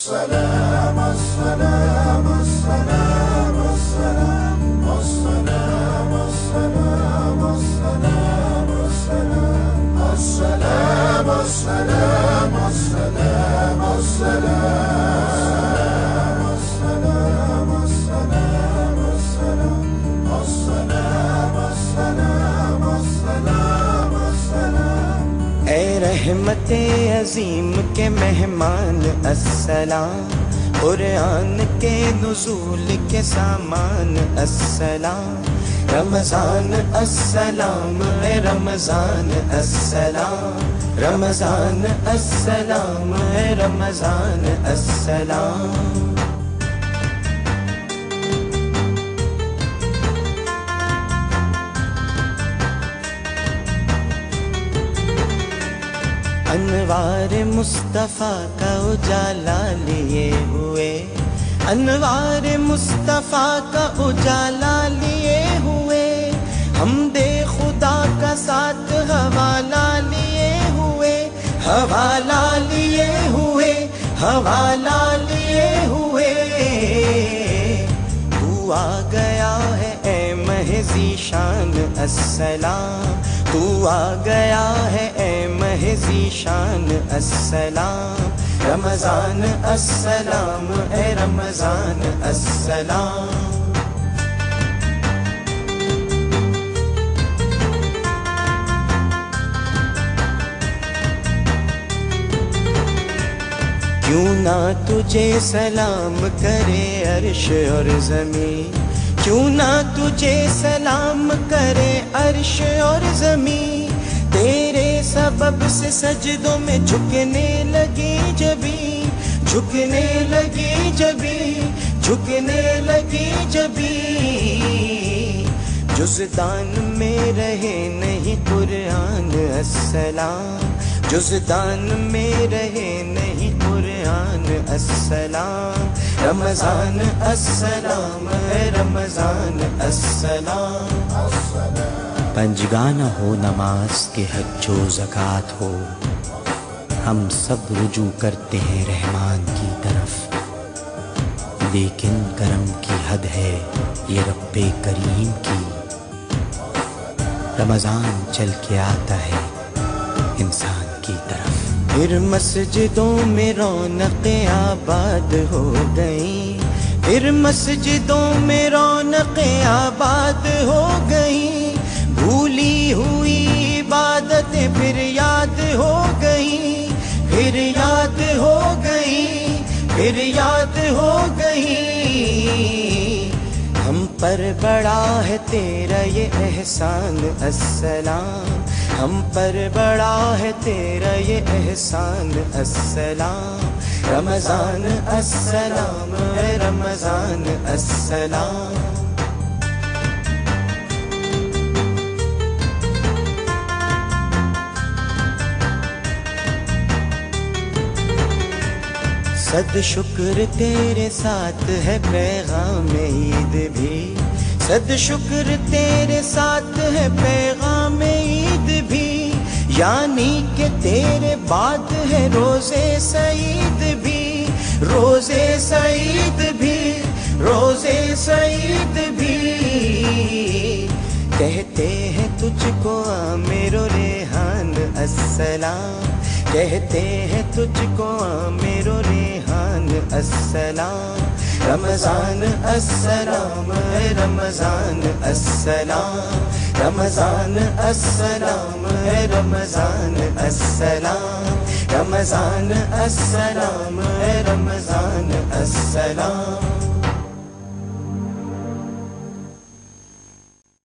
السلام السلام السلام السلام. رحمت عظیم کے مہمان، السلام۔ قرآن کے نزول کے سامان، السلام۔ رمضان، السلام، اے رمضان، السلام۔ رمضان، السلام، اے رمضان، السلام۔ انوار مصطفیٰ کا اجالا لیے ہوئے۔ انوار مصطفیٰ کا اجالا لیے ہوئے۔ ہم دے خدا کا ساتھ حوالہ لیے ہوئے۔ حوالہ لیے ہوئے۔ حوالہ شان، السلام، تو آ گیا ہے اے مہزی شان، السلام، رمضان، السلام، اے رمضان، السلام۔ کیوں نہ تجھے سلام کرے عرش اور زمین؟ کیوں نہ تجھے سلام کرے عرش اور زمین؟ تیرے سبب سے سجدوں میں جھکنے لگی جبی جھکنے لگی جبی جھکنے لگی جبی جزدان میں رہے نہیں قرآن السلام، جزدان میں رہے نہیں قرآن السلام. رمضان، السلام. اے رمضان، السلام. پنجگانہ ہو نماز کے حج و زکوٰۃ ہو۔ ہم سب رجوع کرتے ہیں رحمان کی طرف۔ لیکن کرم کی حد ہے یہ رب کریم کی۔ رمضان چل کے آتا ہے انسان کی طرف۔ پھر مسجدوں میں رونق آباد ہو گئی پھر مسجدوں میں رونق آباد ہو گئی بھولی ہوئی عبادتیں پھر یاد ہو گئی پھر یاد ہو گئی پھر یاد ہو گئی ہم پر بڑا ہے تیرا یہ احسان۔ السلام۔ ہم پر بڑا ہے تیرا یہ احسان، السلام۔ رمضان، السلام، اے رمضان، السلام۔ صد شکر تیرے ساتھ ہے پیغام عید بھی۔ صد شکر تیرے ساتھ ہے پیغام عید یعنی کہ تیرے بعد ہے روزے سعید بھی، روزے سعید بھی، روزے سعید بھی۔ کہتے ہیں تجھ کو عامر و ریحان السلام۔ کہتے ہیں تجھ کو عامر و ریحان السلام۔ رمضان السلام رمضان السلام۔ رمضان السلام اے رمضان السلام رمضان السلام اے رمضان السلام۔